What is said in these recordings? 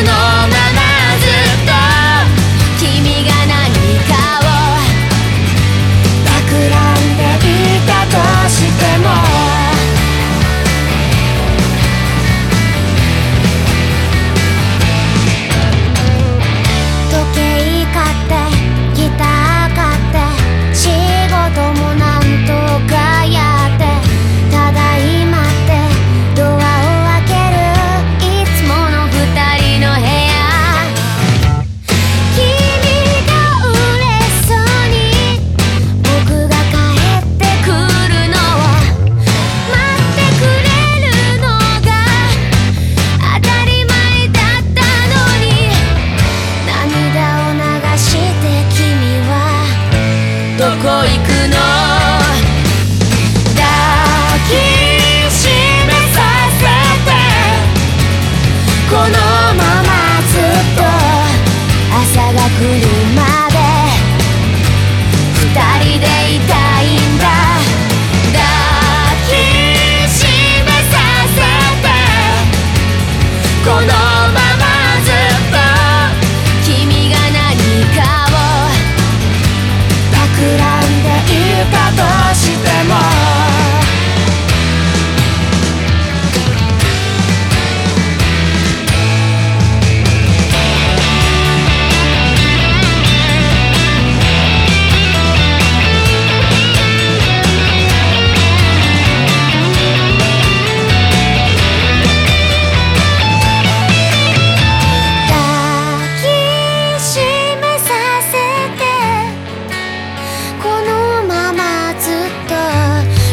no.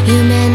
夢